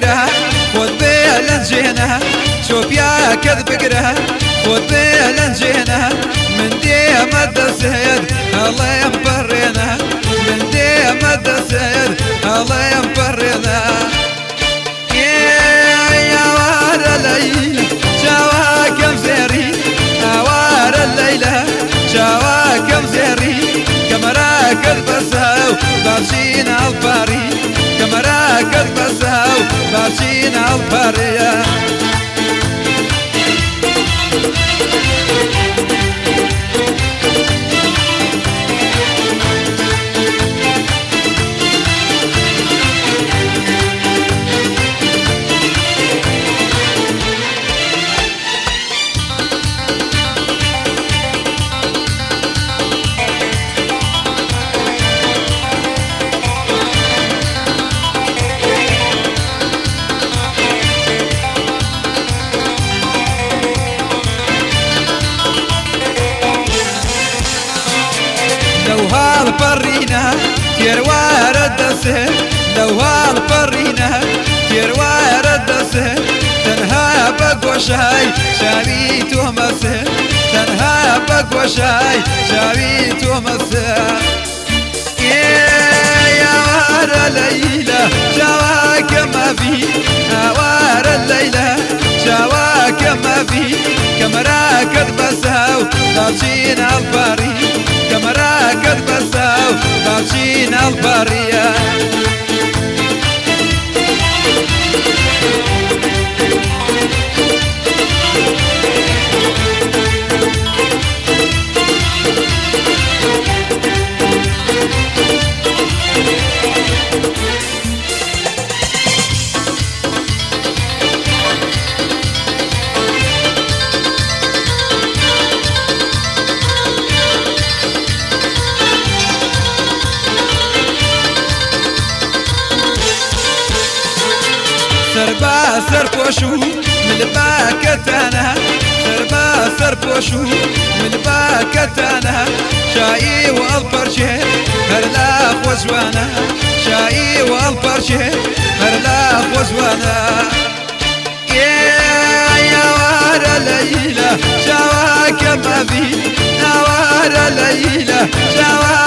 بقرها خذ بيلنجينا شوف يا كذب بقرها خذ بيلنجينا من دي مد السيد الله ينفرنا. من دي مد السيد الله ينفرنا. لو هالفرينا تيروار الدسه لو هالفرينا تيروار الدسه تنها بقوشاي شابي تومسه تنها بقوشاي شابي تومسه يا وار الليلة جواك ما في. وار الليلة جواك ما في. بابشين الباري كمراكد بساو بابشين البارية سربا سرپوشو من باکتانا سربا سرپوشو من باکتانا شایی و الپرشه هر لا خوزوانا شایی و الپرشه هر لا خوزوانا يا وار ليلى شواك ما في. نوار ليلى شواك